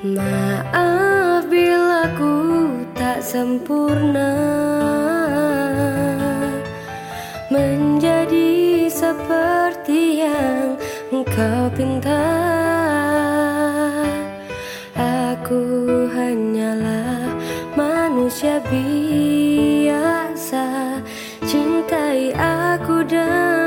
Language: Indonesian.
Maaf bila ku tak sempurna. Menjadi seperti yang engkau pinta Aku hanyalah manusia biasa. Cintai aku dan